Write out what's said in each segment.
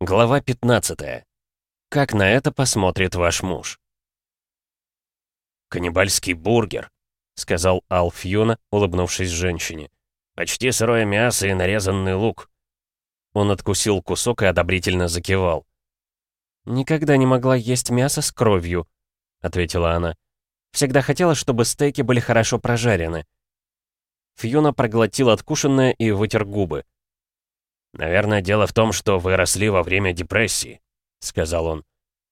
Глава 15. Как на это посмотрит ваш муж? «Каннибальский бургер», — сказал Алф Юна, улыбнувшись женщине. «Почти сырое мясо и нарезанный лук». Он откусил кусок и одобрительно закивал. «Никогда не могла есть мясо с кровью», — ответила она. «Всегда хотела, чтобы стейки были хорошо прожарены». Фьюна проглотил откушенное и вытер губы. «Наверное, дело в том, что вы росли во время депрессии», — сказал он.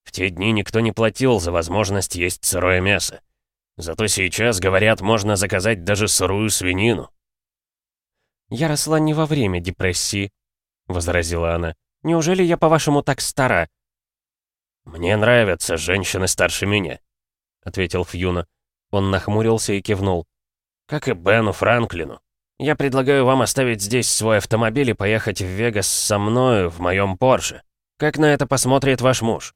«В те дни никто не платил за возможность есть сырое мясо. Зато сейчас, говорят, можно заказать даже сырую свинину». «Я росла не во время депрессии», — возразила она. «Неужели я, по-вашему, так стара?» «Мне нравятся женщины старше меня», — ответил Фьюна. Он нахмурился и кивнул. «Как и Бену Франклину. Я предлагаю вам оставить здесь свой автомобиль и поехать в Вегас со мною в моем Порше. Как на это посмотрит ваш муж?»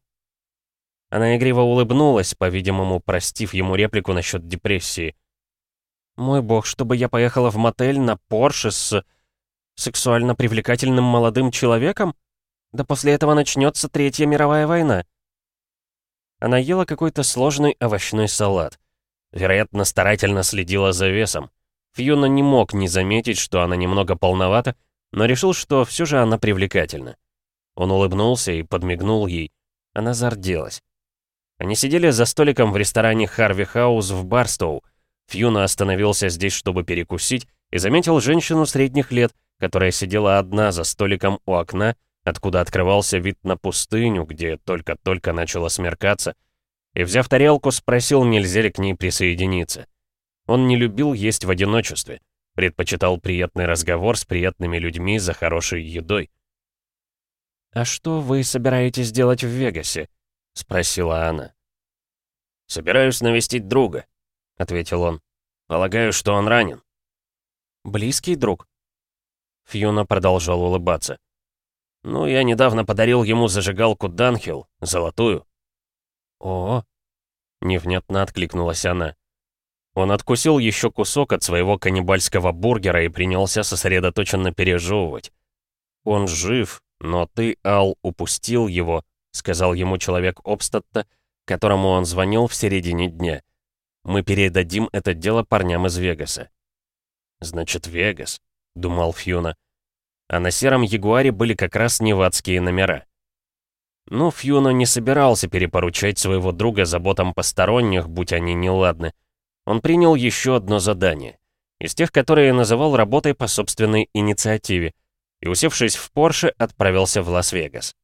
Она игриво улыбнулась, по-видимому, простив ему реплику насчет депрессии. «Мой бог, чтобы я поехала в мотель на Порше с... сексуально привлекательным молодым человеком? Да после этого начнется Третья мировая война». Она ела какой-то сложный овощной салат. Вероятно, старательно следила за весом. Фьюна не мог не заметить, что она немного полновата, но решил, что все же она привлекательна. Он улыбнулся и подмигнул ей. Она зарделась. Они сидели за столиком в ресторане Харви Хаус в Барстоу. Фьюна остановился здесь, чтобы перекусить, и заметил женщину средних лет, которая сидела одна за столиком у окна, откуда открывался вид на пустыню, где только-только начало смеркаться, и, взяв тарелку, спросил, нельзя ли к ней присоединиться. Он не любил есть в одиночестве, предпочитал приятный разговор с приятными людьми за хорошей едой. «А что вы собираетесь делать в Вегасе?» — спросила она. «Собираюсь навестить друга», — ответил он. «Полагаю, что он ранен». «Близкий друг?» Фьюна продолжал улыбаться. «Ну, я недавно подарил ему зажигалку Данхил, золотую». «О!» — невнятно откликнулась она. Он откусил еще кусок от своего каннибальского бургера и принялся сосредоточенно пережевывать. «Он жив, но ты, Ал, упустил его», — сказал ему человек Обстатта, которому он звонил в середине дня. «Мы передадим это дело парням из Вегаса». «Значит, Вегас», — думал Фьюна. А на сером Ягуаре были как раз невадские номера. Но Фьюна не собирался перепоручать своего друга заботам посторонних, будь они неладны он принял еще одно задание, из тех, которые называл работой по собственной инициативе, и, усевшись в Порше, отправился в Лас-Вегас.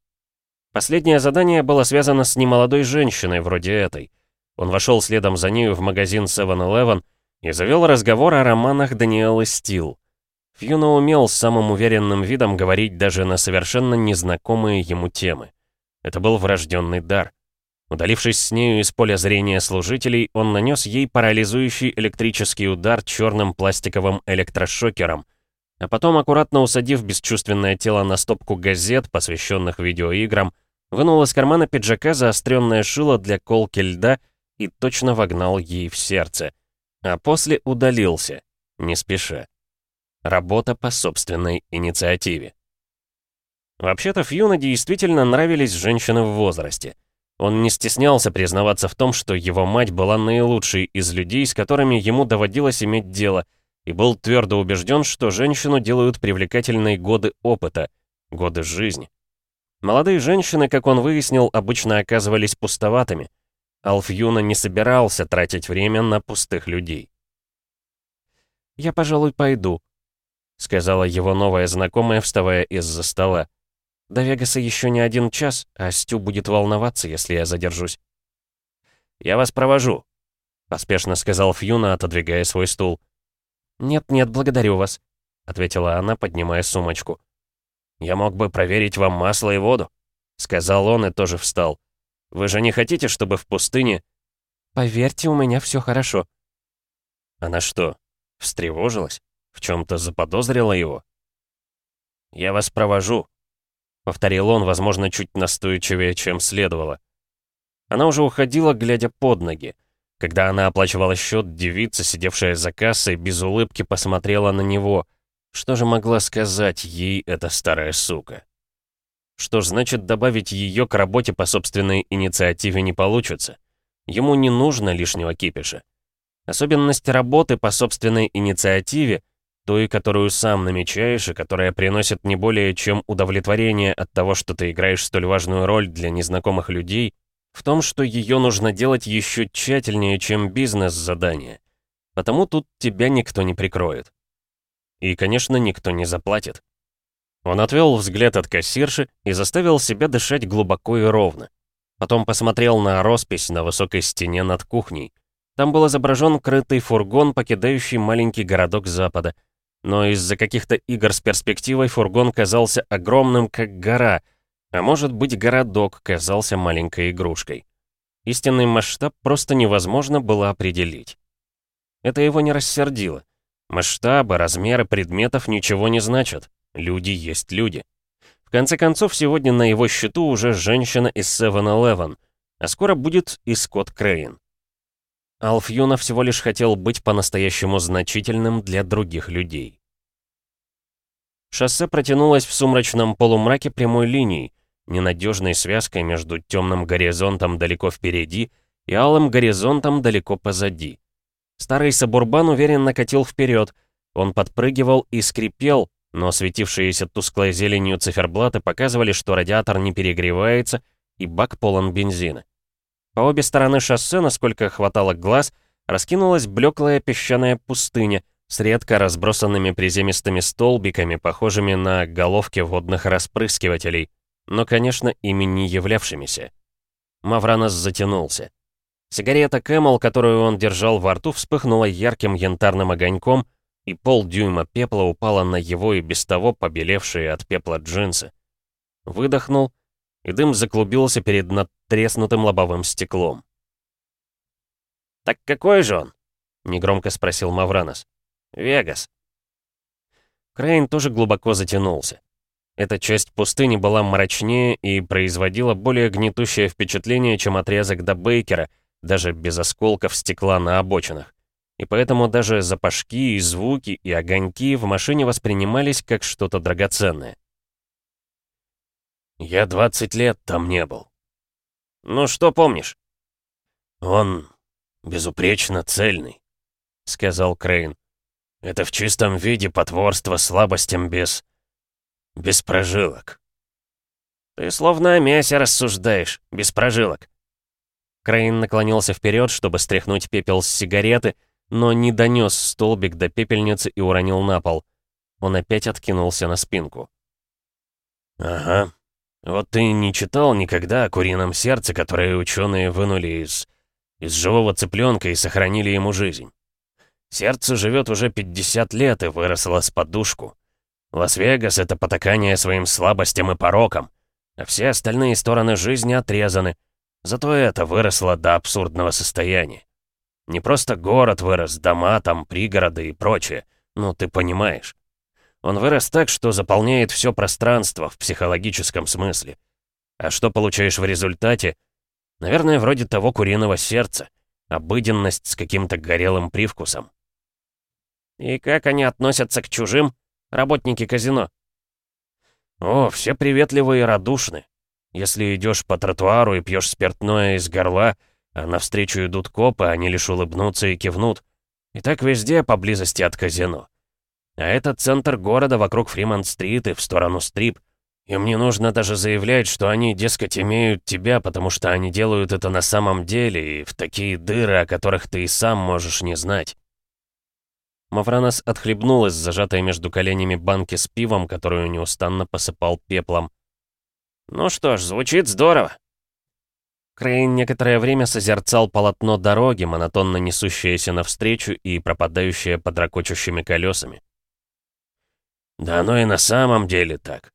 Последнее задание было связано с немолодой женщиной вроде этой. Он вошел следом за нею в магазин 7-Eleven и завел разговор о романах Даниэлы Стил. Фьюна умел с самым уверенным видом говорить даже на совершенно незнакомые ему темы. Это был врожденный дар. Удалившись с нею из поля зрения служителей, он нанес ей парализующий электрический удар черным пластиковым электрошокером, а потом, аккуратно усадив бесчувственное тело на стопку газет, посвященных видеоиграм, вынул из кармана пиджака заостренное шило для колки льда и точно вогнал ей в сердце. А после удалился, не спеша. Работа по собственной инициативе. Вообще-то Фьюна действительно нравились женщины в возрасте — он не стеснялся признаваться в том, что его мать была наилучшей из людей, с которыми ему доводилось иметь дело, и был твердо убежден, что женщину делают привлекательной годы опыта, годы жизни. Молодые женщины, как он выяснил, обычно оказывались пустоватыми. Алф Юна не собирался тратить время на пустых людей. «Я, пожалуй, пойду», — сказала его новая знакомая, вставая из-за стола. До Вегаса еще не один час, а Стю будет волноваться, если я задержусь. «Я вас провожу», — поспешно сказал Фьюна, отодвигая свой стул. «Нет-нет, благодарю вас», — ответила она, поднимая сумочку. «Я мог бы проверить вам масло и воду», — сказал он и тоже встал. «Вы же не хотите, чтобы в пустыне...» «Поверьте, у меня все хорошо». Она что, встревожилась? В чем-то заподозрила его? «Я вас провожу», Повторил он, возможно, чуть настойчивее, чем следовало. Она уже уходила, глядя под ноги. Когда она оплачивала счет, девица, сидевшая за кассой, без улыбки посмотрела на него. Что же могла сказать ей эта старая сука? Что ж, значит, добавить ее к работе по собственной инициативе не получится. Ему не нужно лишнего кипиша. Особенность работы по собственной инициативе, той, которую сам намечаешь и которая приносит не более чем удовлетворение от того, что ты играешь столь важную роль для незнакомых людей, в том, что ее нужно делать еще тщательнее, чем бизнес-задание. Потому тут тебя никто не прикроет. И, конечно, никто не заплатит. Он отвел взгляд от кассирши и заставил себя дышать глубоко и ровно. Потом посмотрел на роспись на высокой стене над кухней. Там был изображен крытый фургон, покидающий маленький городок запада. Но из-за каких-то игр с перспективой фургон казался огромным, как гора, а может быть, городок казался маленькой игрушкой. Истинный масштаб просто невозможно было определить. Это его не рассердило. Масштабы, размеры предметов ничего не значат. Люди есть люди. В конце концов, сегодня на его счету уже женщина из 7-Eleven, а скоро будет и Скотт Крейн. Алф Юна всего лишь хотел быть по-настоящему значительным для других людей. Шоссе протянулось в сумрачном полумраке прямой линией, ненадежной связкой между темным горизонтом далеко впереди и алым горизонтом далеко позади. Старый Сабурбан уверенно катил вперед, он подпрыгивал и скрипел, но светившиеся тусклой зеленью циферблаты показывали, что радиатор не перегревается и бак полон бензина. По обе стороны шоссе, насколько хватало глаз, раскинулась блеклая песчаная пустыня с редко разбросанными приземистыми столбиками, похожими на головки водных распрыскивателей, но, конечно, ими не являвшимися. Мавранос затянулся. Сигарета Camel, которую он держал во рту, вспыхнула ярким янтарным огоньком, и полдюйма пепла упало на его и без того побелевшие от пепла джинсы. Выдохнул, и дым заклубился перед надтреснутым лобовым стеклом. «Так какой же он?» — негромко спросил Мавранос. «Вегас». Крейн тоже глубоко затянулся. Эта часть пустыни была мрачнее и производила более гнетущее впечатление, чем отрезок до Бейкера, даже без осколков стекла на обочинах. И поэтому даже запашки и звуки и огоньки в машине воспринимались как что-то драгоценное. «Я 20 лет там не был». «Ну что помнишь?» «Он безупречно цельный», — сказал Крейн. «Это в чистом виде потворство слабостям без... без прожилок». «Ты словно о мясе рассуждаешь, без прожилок». Крейн наклонился вперед, чтобы стряхнуть пепел с сигареты, но не донес столбик до пепельницы и уронил на пол. Он опять откинулся на спинку. «Ага. Вот ты не читал никогда о курином сердце, которое ученые вынули из... из живого цыпленка и сохранили ему жизнь? Сердце живет уже 50 лет и выросло с подушку. Лас-Вегас — это потакание своим слабостям и порокам, а все остальные стороны жизни отрезаны. Зато это выросло до абсурдного состояния. Не просто город вырос, дома там, пригороды и прочее. Ну, ты понимаешь. Он вырос так, что заполняет все пространство в психологическом смысле. А что получаешь в результате? Наверное, вроде того куриного сердца. Обыденность с каким-то горелым привкусом. И как они относятся к чужим? Работники казино. О, все приветливые и радушны. Если идешь по тротуару и пьешь спиртное из горла, а навстречу идут копы, они лишь улыбнутся и кивнут. И так везде, поблизости от казино. А это центр города вокруг Фримонт-стрит и в сторону Стрип. Им не нужно даже заявлять, что они, дескать, имеют тебя, потому что они делают это на самом деле и в такие дыры, о которых ты и сам можешь не знать. Мавранос отхлебнул из зажатой между коленями банки с пивом, которую неустанно посыпал пеплом. «Ну что ж, звучит здорово. Крейн некоторое время созерцал полотно дороги, монотонно несущееся навстречу и пропадающее под ракочущими колесами. «Да оно и на самом деле так».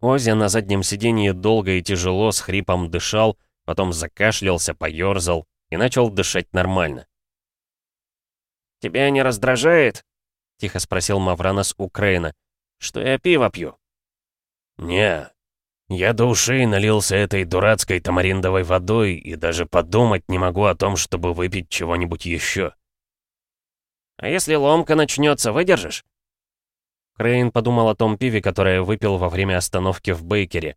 Ози на заднем сиденье долго и тяжело с хрипом дышал, потом закашлялся, поёрзал и начал дышать нормально. «Тебя не раздражает?» — тихо спросил Мавранос у Крейна. «Что я пиво пью?» «Не, я до ушей налился этой дурацкой тамариндовой водой и даже подумать не могу о том, чтобы выпить чего-нибудь еще. А если ломка начнется, выдержишь? Крейн подумал о том пиве, которое выпил во время остановки в Бейкере.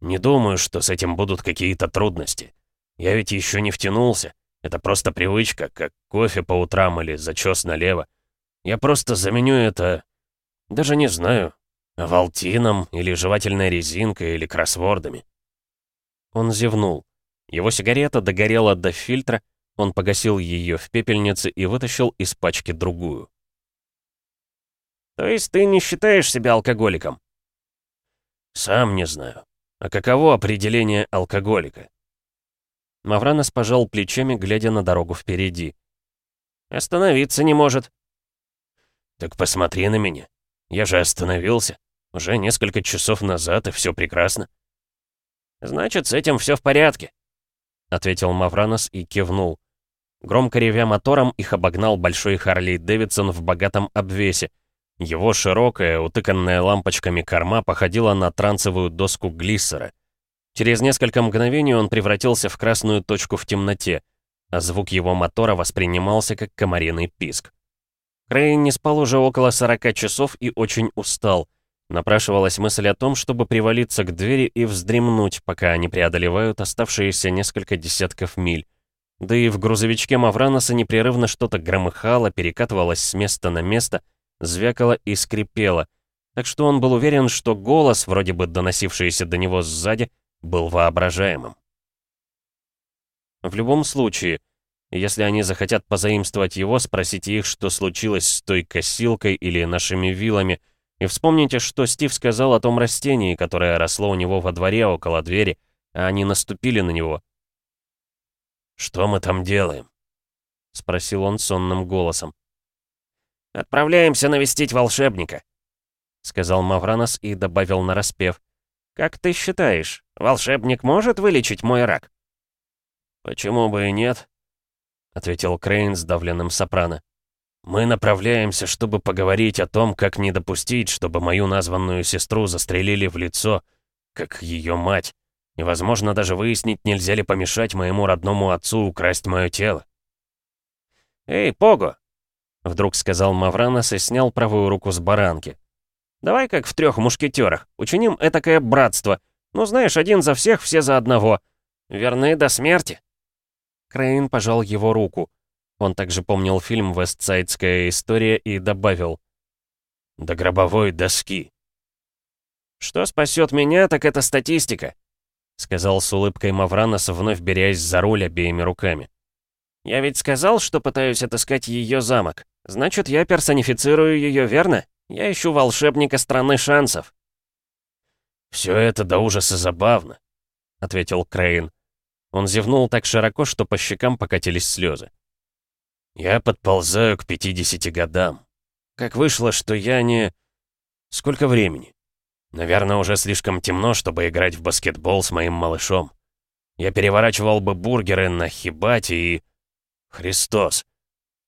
«Не думаю, что с этим будут какие-то трудности. Я ведь еще не втянулся. Это просто привычка, как кофе по утрам или зачес налево. Я просто заменю это... Даже не знаю. Валтином или жевательной резинкой или кроссвордами». Он зевнул. Его сигарета догорела до фильтра, он погасил ее в пепельнице и вытащил из пачки другую. «То есть ты не считаешь себя алкоголиком?» «Сам не знаю. А каково определение алкоголика?» Мавранос пожал плечами, глядя на дорогу впереди. «Остановиться не может». «Так посмотри на меня. Я же остановился. Уже несколько часов назад, и все прекрасно». «Значит, с этим все в порядке», — ответил Мавранос и кивнул. Громко ревя мотором, их обогнал большой Харли Дэвидсон в богатом обвесе. Его широкая, утыканная лампочками корма походила на трансовую доску глиссера. Через несколько мгновений он превратился в красную точку в темноте, а звук его мотора воспринимался как комариный писк. Крейн не спал уже около 40 часов и очень устал. Напрашивалась мысль о том, чтобы привалиться к двери и вздремнуть, пока они преодолевают оставшиеся несколько десятков миль. Да и в грузовичке Мавраноса непрерывно что-то громыхало, перекатывалось с места на место, звякало и скрипело. Так что он был уверен, что голос, вроде бы доносившийся до него сзади, был воображаемым. В любом случае, если они захотят позаимствовать его, спросите их, что случилось с той косилкой или нашими вилами — и вспомните, что Стив сказал о том растении, которое росло у него во дворе около двери, а они наступили на него. «Что мы там делаем?» — спросил он сонным голосом. «Отправляемся навестить волшебника», — сказал Мавранос и добавил нараспев. «Как ты считаешь, волшебник может вылечить мой рак?» «Почему бы и нет?» — ответил Крейн с давленным сопрано. Мы направляемся, чтобы поговорить о том, как не допустить, чтобы мою названную сестру застрелили в лицо, как ее мать. И, возможно, даже выяснить, нельзя ли помешать моему родному отцу украсть мое тело. «Эй, Пого!» — вдруг сказал Мавранос и снял правую руку с баранки. «Давай как в трех мушкетерах, учиним этакое братство. Ну, знаешь, один за всех, все за одного. Верны до смерти». Крейн пожал его руку. Он также помнил фильм «Вестсайдская история» и добавил «До гробовой доски». «Что спасет меня, так это статистика», — сказал с улыбкой Мавранос, вновь берясь за руль обеими руками. «Я ведь сказал, что пытаюсь отыскать ее замок. Значит, я персонифицирую ее, верно? Я ищу волшебника страны шансов». «Все это до ужаса забавно», — ответил Крейн. Он зевнул так широко, что по щекам покатились слезы. Я подползаю к 50 годам. Как вышло, что я не... Сколько времени? Наверное, уже слишком темно, чтобы играть в баскетбол с моим малышом. Я переворачивал бы бургеры на хибате и... Христос.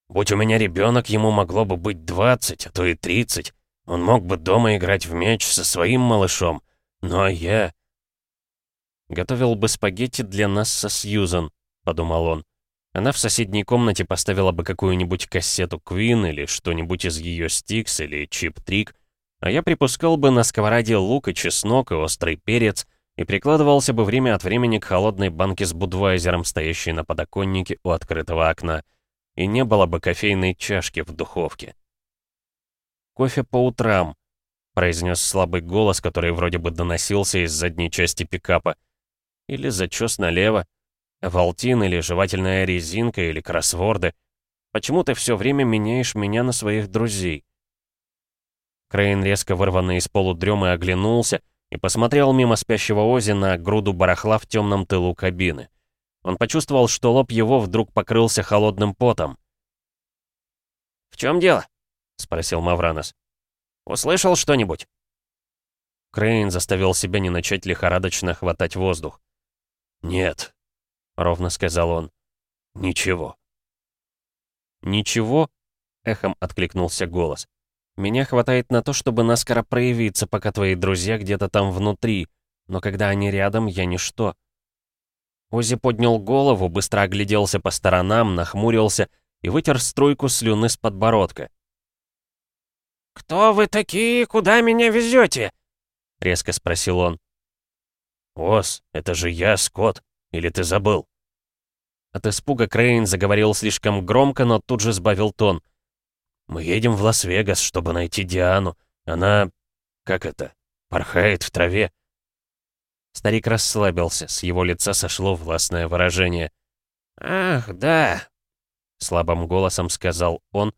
Будь у меня ребенок, ему могло бы быть 20, а то и 30. Он мог бы дома играть в мяч со своим малышом. Но я... «Готовил бы спагетти для нас со Сьюзан», — подумал он. Она в соседней комнате поставила бы какую-нибудь кассету Квин или что-нибудь из ее Стикс или Чип-Трик, а я припускал бы на сковороде лук и чеснок и острый перец и прикладывался бы время от времени к холодной банке с будвайзером, стоящей на подоконнике у открытого окна, и не было бы кофейной чашки в духовке. «Кофе по утрам», — произнес слабый голос, который вроде бы доносился из задней части пикапа. «Или зачес налево», Валтин или жевательная резинка или кроссворды. Почему ты все время меняешь меня на своих друзей?» Крейн, резко вырванный из полудремы, оглянулся и посмотрел мимо спящего Ози на груду барахла в темном тылу кабины. Он почувствовал, что лоб его вдруг покрылся холодным потом. «В чем дело?» — спросил Мавранос. «Услышал что-нибудь?» Крейн заставил себя не начать лихорадочно хватать воздух. «Нет», ровно сказал он. «Ничего». «Ничего?» — эхом откликнулся голос. «Меня хватает на то, чтобы наскоро проявиться, пока твои друзья где-то там внутри, но когда они рядом, я ничто». Ози поднял голову, быстро огляделся по сторонам, нахмурился и вытер струйку слюны с подбородка. «Кто вы такие? Куда меня везете?» — резко спросил он. «Ос, это же я, Скотт. Или ты забыл?» От испуга Крейн заговорил слишком громко, но тут же сбавил тон. «Мы едем в Лас-Вегас, чтобы найти Диану. Она... как это? Порхает в траве». Старик расслабился, с его лица сошло властное выражение. «Ах, да», — слабым голосом сказал он,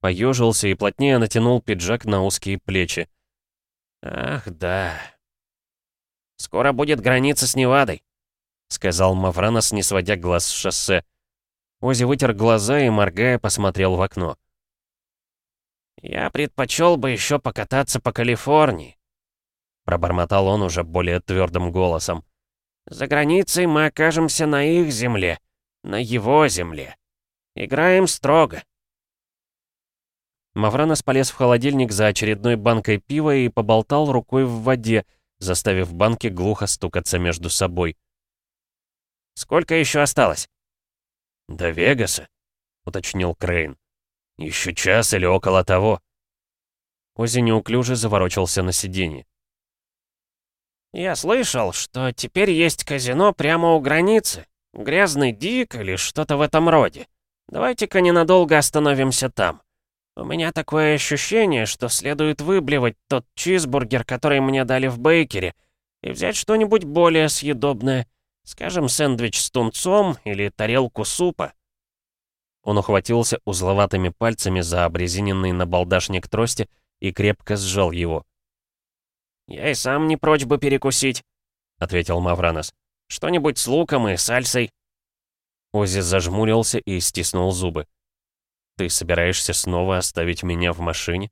поежился и плотнее натянул пиджак на узкие плечи. «Ах, да». «Скоро будет граница с Невадой», — сказал Мавранос, не сводя глаз с шоссе. Ози вытер глаза и, моргая, посмотрел в окно. «Я предпочел бы еще покататься по Калифорнии», — пробормотал он уже более твердым голосом. «За границей мы окажемся на их земле, на его земле. Играем строго». Мавранос полез в холодильник за очередной банкой пива и поболтал рукой в воде, заставив банки глухо стукаться между собой. «Сколько еще осталось?» «До Вегаса», — уточнил Крейн. Еще час или около того». Ози неуклюже заворочился на сиденье. «Я слышал, что теперь есть казино прямо у границы. Грязный Дик или что-то в этом роде. Давайте-ка ненадолго остановимся там. У меня такое ощущение, что следует выблевать тот чизбургер, который мне дали в бейкере, и взять что-нибудь более съедобное. Скажем, сэндвич с тунцом или тарелку супа. Он ухватился узловатыми пальцами за обрезиненный набалдашник трости и крепко сжал его. «Я и сам не прочь бы перекусить», — ответил Мавранос. «Что-нибудь с луком и сальсой». Ози зажмурился и стиснул зубы. «Ты собираешься снова оставить меня в машине?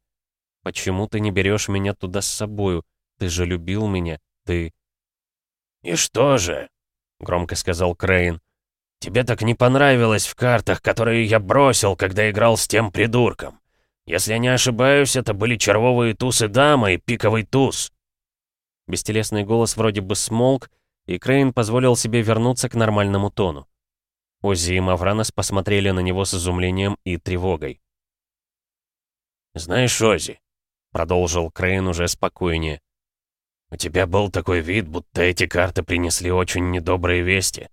Почему ты не берешь меня туда с собою? Ты же любил меня, ты...» «И что же?» — громко сказал Крейн. Тебе так не понравилось в картах, которые я бросил, когда играл с тем придурком. Если я не ошибаюсь, это были червовые тусы дама и пиковый туз». Бестелесный голос вроде бы смолк, и Крейн позволил себе вернуться к нормальному тону. Оззи и Мавранос посмотрели на него с изумлением и тревогой. «Знаешь, Оззи», — продолжил Крейн уже спокойнее, «у тебя был такой вид, будто эти карты принесли очень недобрые вести.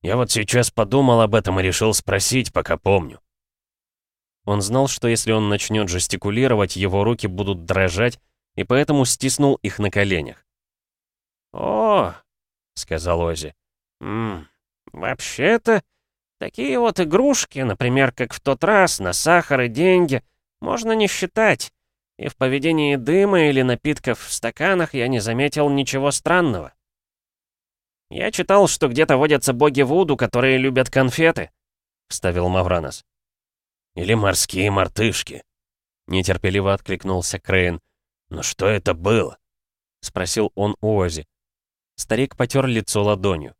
Я вот сейчас подумал об этом и решил спросить, пока помню. Он знал, что если он начнет жестикулировать, его руки будут дрожать, и поэтому стиснул их на коленях. «О!» — сказал Ози. «Вообще-то, такие вот игрушки, например, как в тот раз, на сахар и деньги, можно не считать, и в поведении дыма или напитков в стаканах я не заметил ничего странного. «Я читал, что где-то водятся боги Вуду, которые любят конфеты», — вставил Мавранос. «Или морские мартышки», — нетерпеливо откликнулся Крейн. «Но что это было?» — спросил он у Ози. Старик потер лицо ладонью.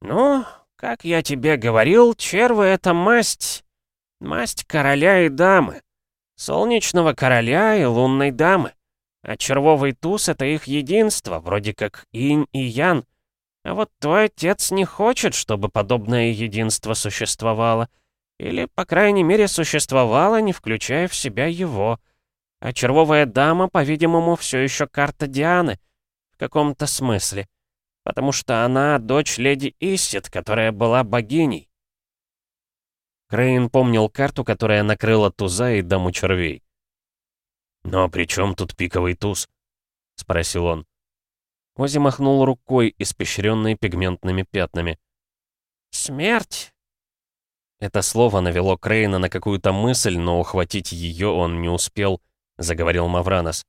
«Ну, как я тебе говорил, червы — это масть. Масть короля и дамы. Солнечного короля и лунной дамы. А червовый туз — это их единство, вроде как инь и ян. А вот твой отец не хочет, чтобы подобное единство существовало. Или, по крайней мере, существовало, не включая в себя его. А червовая дама, по-видимому, все еще карта Дианы. Каком-то смысле. Потому что она дочь леди Исит, которая была богиней. Крейн помнил карту, которая накрыла туза и даму червей. «Но при чем тут пиковый туз?» — спросил он. Ози махнул рукой, испещренной пигментными пятнами. «Смерть!» Это слово навело Крейна на какую-то мысль, но ухватить ее он не успел, заговорил Мавранос.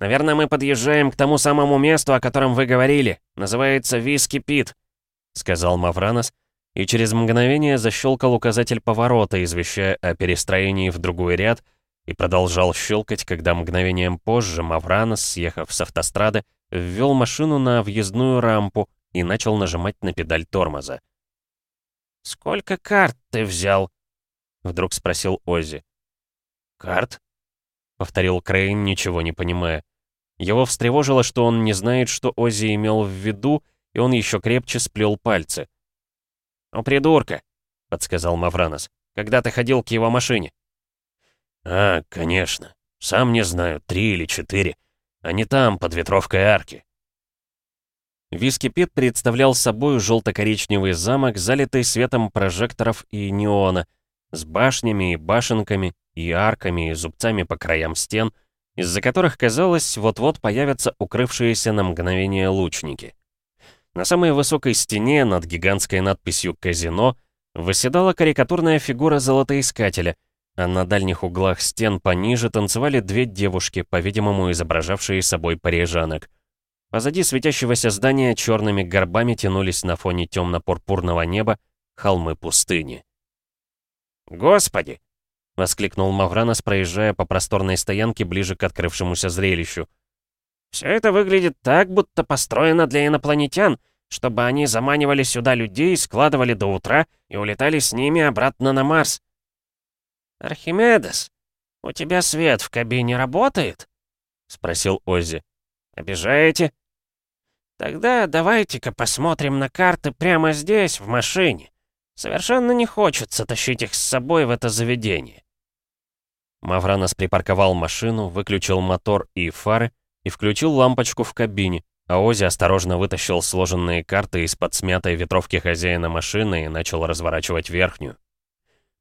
«Наверное, мы подъезжаем к тому самому месту, о котором вы говорили. Называется Виски Пит», — сказал Мавранос, и через мгновение защелкал указатель поворота, извещая о перестроении в другой ряд, и продолжал щелкать, когда мгновением позже Мавранос, съехав с автострады, ввел машину на въездную рампу и начал нажимать на педаль тормоза. «Сколько карт ты взял?» — вдруг спросил Оззи. «Карт?» — повторил Крейн, ничего не понимая. Его встревожило, что он не знает, что Оззи имел в виду, и он еще крепче сплел пальцы. «У придурка», — подсказал Мавранос, — «когда ты ходил к его машине». «А, конечно», Сам не знаю, три или четыре. Они там, под ветровкой арки. Виски Пит представлял собой желто-коричневый замок, залитый светом прожекторов и неона, с башнями и башенками, и арками, и зубцами по краям стен, из-за которых, казалось, вот-вот появятся укрывшиеся на мгновение лучники. На самой высокой стене, над гигантской надписью «Казино», восседала карикатурная фигура золотоискателя, а на дальних углах стен пониже танцевали две девушки, по-видимому, изображавшие собой парижанок. Позади светящегося здания черными горбами тянулись на фоне темно-пурпурного неба холмы пустыни. «Господи!» — воскликнул Мавранос, проезжая по просторной стоянке ближе к открывшемуся зрелищу. «Все это выглядит так, будто построено для инопланетян, чтобы они заманивали сюда людей, складывали до утра и улетали с ними обратно на Марс». «Архимедес, у тебя свет в кабине работает?» — спросил Оззи. «Обижаете?» «Тогда давайте-ка посмотрим на карты прямо здесь, в машине. Совершенно не хочется тащить их с собой в это заведение». Мавранос припарковал машину, выключил мотор и фары и включил лампочку в кабине, а Ози осторожно вытащил сложенные карты из-под смятой ветровки хозяина машины и начал разворачивать верхнюю.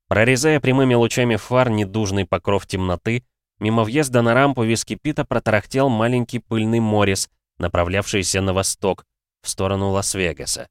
Прорезая прямыми лучами фар недужный покров темноты, мимо въезда на рампу Вискипита протарахтел маленький пыльный Моррис, направлявшийся на восток, в сторону Лас-Вегаса.